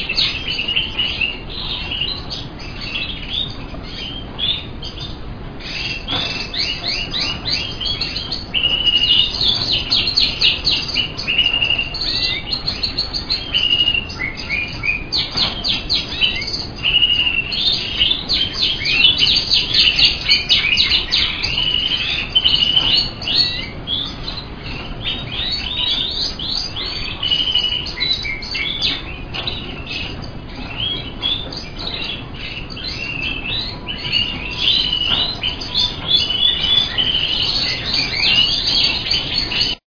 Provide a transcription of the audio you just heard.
Jesus.